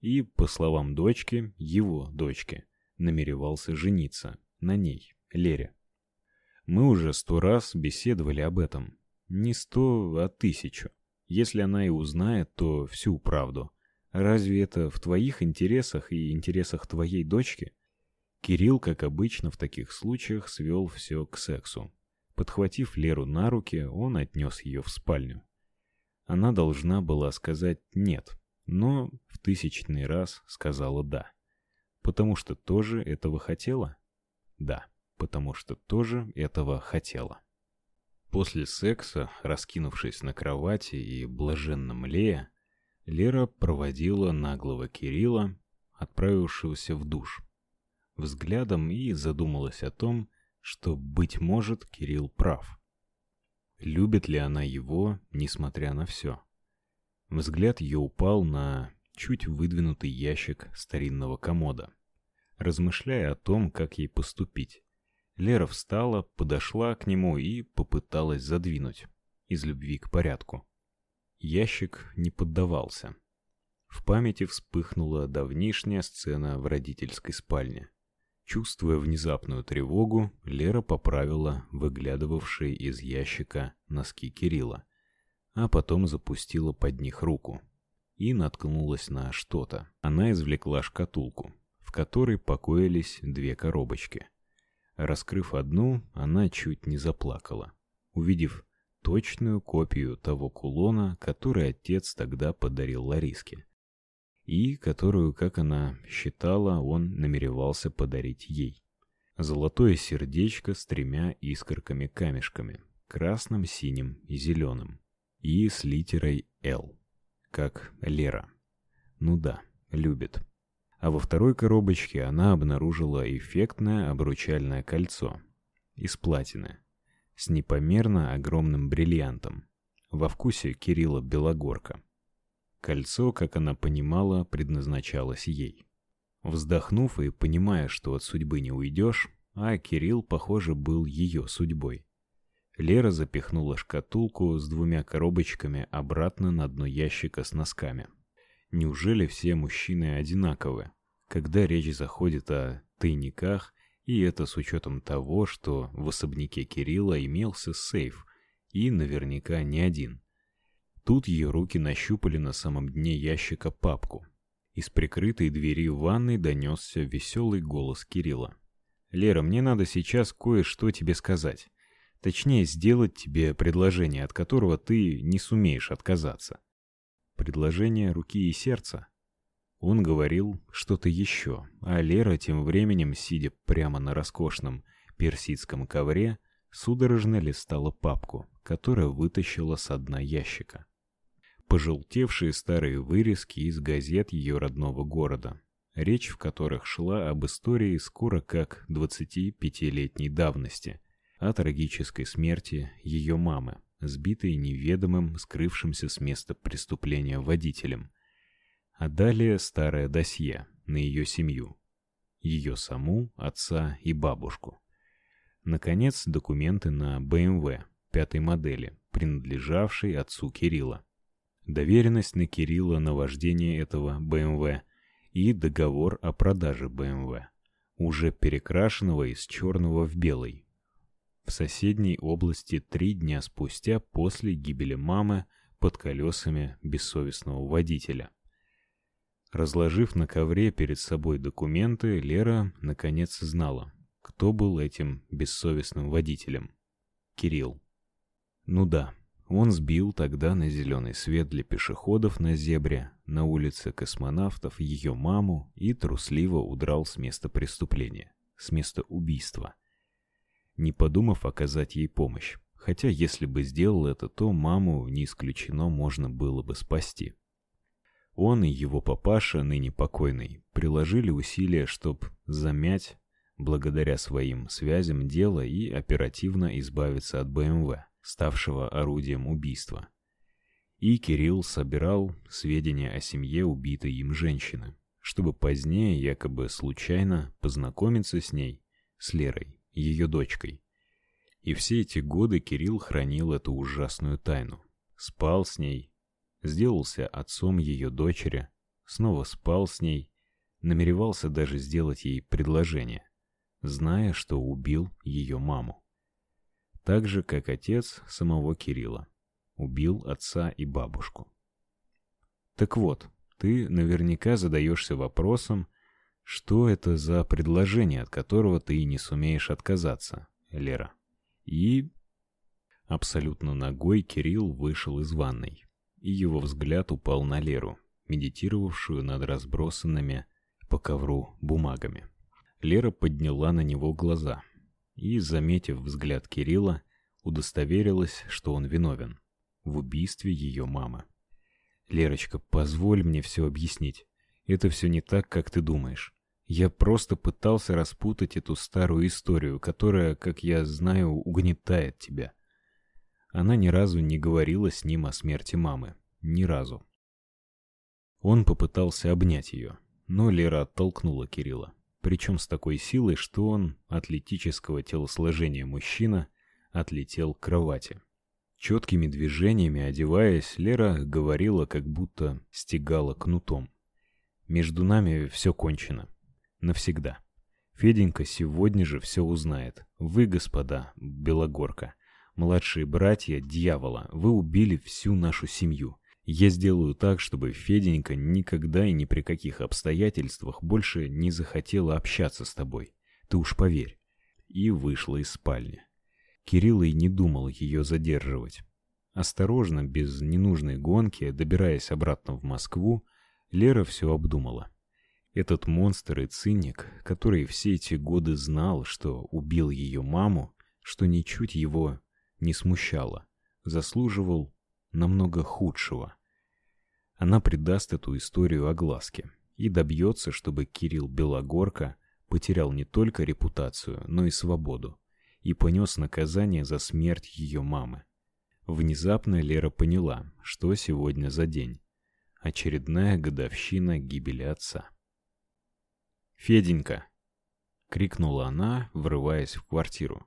и, по словам дочки, его дочки, намеревался жениться на ней, Лере. Мы уже сто раз беседовали об этом. Не сто, а тысячу. Если она и узнает, то всю правду. Разве это в твоих интересах и интересах твоей дочки? Кирилл, как обычно в таких случаях, свел все к сексу. Подхватив Леру на руки, он отнес ее в спальню. Она должна была сказать «нет», но в тысячный раз сказала «да». Потому что тоже этого хотела? Да, потому что тоже этого хотела. После секса, раскинувшись на кровати и блаженно млея, Лера проводила наглого Кирилла, отправившегося в душ, взглядом и задумалась о том, что, быть может, Кирилл прав. Любит ли она его, несмотря на все? Взгляд ее упал на чуть выдвинутый ящик старинного комода. Размышляя о том, как ей поступить, Лера встала, подошла к нему и попыталась задвинуть из любви к порядку. Ящик не поддавался. В памяти вспыхнула давнишняя сцена в родительской спальне. Чувствуя внезапную тревогу, Лера поправила выглядывавшие из ящика носки Кирилла, а потом запустила под них руку и наткнулась на что-то. Она извлекла шкатулку, в которой покоились две коробочки. Раскрыв одну, она чуть не заплакала, увидев точную копию того кулона, который отец тогда подарил Лариске, и которую, как она считала, он намеревался подарить ей. Золотое сердечко с тремя искорками-камешками, красным, синим и зеленым, и с литерой «Л», как Лера. Ну да, любит. А во второй коробочке она обнаружила эффектное обручальное кольцо из платины с непомерно огромным бриллиантом во вкусе Кирилла Белогорка. Кольцо, как она понимала, предназначалось ей. Вздохнув и понимая, что от судьбы не уйдешь, а Кирилл, похоже, был ее судьбой. Лера запихнула шкатулку с двумя коробочками обратно на дно ящика с носками. Неужели все мужчины одинаковы, когда речь заходит о тайниках и это с учетом того, что в особняке Кирилла имелся сейф, и наверняка не один. Тут ее руки нащупали на самом дне ящика папку. Из прикрытой двери ванной донесся веселый голос Кирилла. «Лера, мне надо сейчас кое-что тебе сказать. Точнее, сделать тебе предложение, от которого ты не сумеешь отказаться. Предложение руки и сердца. Он говорил что-то еще, а Лера тем временем, сидя прямо на роскошном персидском ковре, судорожно листала папку, которая вытащила с дна ящика. Пожелтевшие старые вырезки из газет ее родного города, речь в которых шла об истории скоро как 25-летней давности, о трагической смерти ее мамы, сбитой неведомым, скрывшимся с места преступления водителем – а далее старое досье на ее семью, ее саму, отца и бабушку. Наконец, документы на BMW пятой модели, принадлежавшей отцу Кирилла. Доверенность на Кирилла на вождение этого BMW и договор о продаже BMW, уже перекрашенного из черного в белый. В соседней области три дня спустя после гибели мамы под колесами бессовестного водителя. Разложив на ковре перед собой документы, Лера наконец знала, кто был этим бессовестным водителем. Кирилл. Ну да, он сбил тогда на зеленый свет для пешеходов на зебре на улице космонавтов ее маму и трусливо удрал с места преступления, с места убийства, не подумав оказать ей помощь. Хотя если бы сделал это, то маму не исключено можно было бы спасти. Он и его папаша, ныне покойный, приложили усилия, чтобы замять, благодаря своим связям, дело и оперативно избавиться от БМВ, ставшего орудием убийства. И Кирилл собирал сведения о семье убитой им женщины, чтобы позднее якобы случайно познакомиться с ней, с Лерой, ее дочкой. И все эти годы Кирилл хранил эту ужасную тайну. Спал с ней, сделался отцом ее дочери, снова спал с ней, намеревался даже сделать ей предложение, зная, что убил ее маму. Так же, как отец самого Кирилла убил отца и бабушку. Так вот, ты наверняка задаешься вопросом, что это за предложение, от которого ты не сумеешь отказаться, Лера. И абсолютно ногой Кирилл вышел из ванной, и его взгляд упал на Леру, медитировавшую над разбросанными по ковру бумагами. Лера подняла на него глаза и, заметив взгляд Кирилла, удостоверилась, что он виновен в убийстве ее мамы. Лерочка, позволь мне все объяснить. Это все не так, как ты думаешь. Я просто пытался распутать эту старую историю, которая, как я знаю, угнетает тебя. Она ни разу не говорила с ним о смерти мамы. Ни разу. Он попытался обнять ее, но Лера оттолкнула Кирилла. Причем с такой силой, что он, атлетического телосложения мужчина, отлетел к кровати. Четкими движениями одеваясь, Лера говорила, как будто стегала кнутом. «Между нами все кончено. Навсегда. Феденька сегодня же все узнает. Вы, господа, Белогорка, младшие братья дьявола, вы убили всю нашу семью. Я сделаю так, чтобы Феденька никогда и ни при каких обстоятельствах больше не захотела общаться с тобой. Ты уж поверь». И вышла из спальни. Кирилл и не думал ее задерживать. Осторожно, без ненужной гонки, добираясь обратно в Москву, Лера все обдумала. Этот монстр и циник, который все эти годы знал, что убил ее маму, что ничуть его не смущало, заслуживал намного худшего. Она придаст эту историю огласке и добьется, чтобы Кирилл Белогорка потерял не только репутацию, но и свободу и понес наказание за смерть ее мамы. Внезапно Лера поняла, что сегодня за день. Очередная годовщина гибели отца. «Феденька!» — крикнула она, врываясь в квартиру.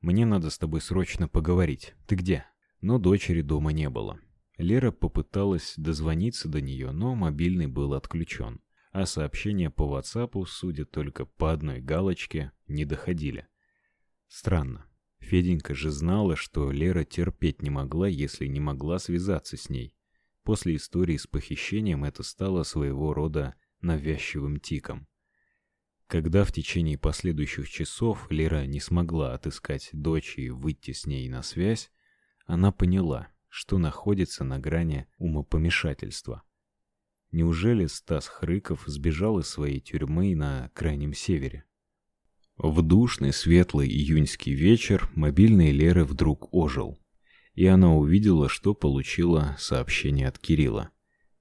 «Мне надо с тобой срочно поговорить. Ты где?» Но дочери дома не было. Лера попыталась дозвониться до нее, но мобильный был отключен, а сообщения по WhatsApp, судя только по одной галочке, не доходили. Странно. Феденька же знала, что Лера терпеть не могла, если не могла связаться с ней. После истории с похищением это стало своего рода навязчивым тиком. Когда в течение последующих часов Лера не смогла отыскать дочь и выйти с ней на связь, она поняла, что находится на грани умопомешательства. Неужели Стас Хрыков сбежал из своей тюрьмы на крайнем севере? В душный светлый июньский вечер мобильный Леры вдруг ожил, и она увидела, что получила сообщение от Кирилла.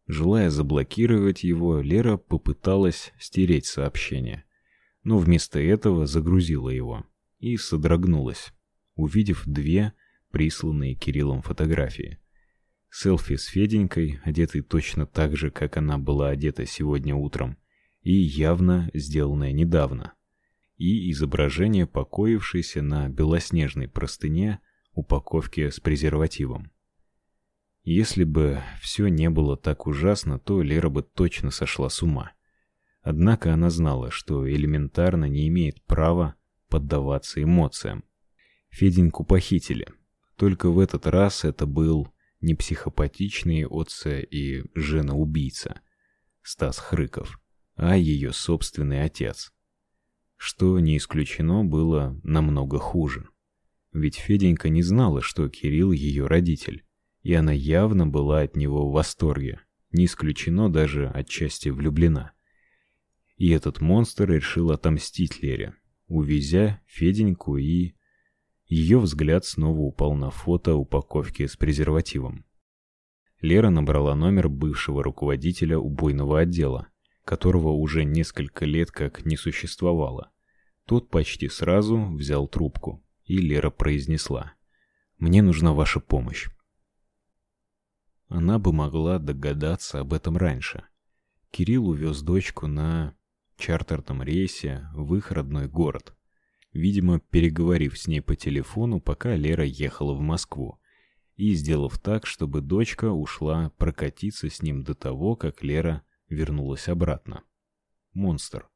Желая заблокировать его, Лера попыталась стереть сообщение, но вместо этого загрузила его и содрогнулась, увидев две присланные Кириллом фотографии. Селфи с Феденькой, одетой точно так же, как она была одета сегодня утром, и явно сделанное недавно и изображение покоившейся на белоснежной простыне упаковки с презервативом. Если бы все не было так ужасно, то Лера бы точно сошла с ума. Однако она знала, что элементарно не имеет права поддаваться эмоциям. Феденьку похитили. Только в этот раз это был не психопатичный отца и жена-убийца Стас Хрыков, а ее собственный отец что не исключено было намного хуже. Ведь Феденька не знала, что Кирилл ее родитель, и она явно была от него в восторге, не исключено даже отчасти влюблена. И этот монстр решил отомстить Лере, увезя Феденьку и... Ее взгляд снова упал на фото упаковки с презервативом. Лера набрала номер бывшего руководителя убойного отдела, которого уже несколько лет как не существовало. Тот почти сразу взял трубку, и Лера произнесла: "Мне нужна ваша помощь". Она бы могла догадаться об этом раньше. Кирилл увез дочку на чартерном рейсе в их родной город. Видимо, переговорив с ней по телефону, пока Лера ехала в Москву, и сделав так, чтобы дочка ушла прокатиться с ним до того, как Лера вернулась обратно. Монстр.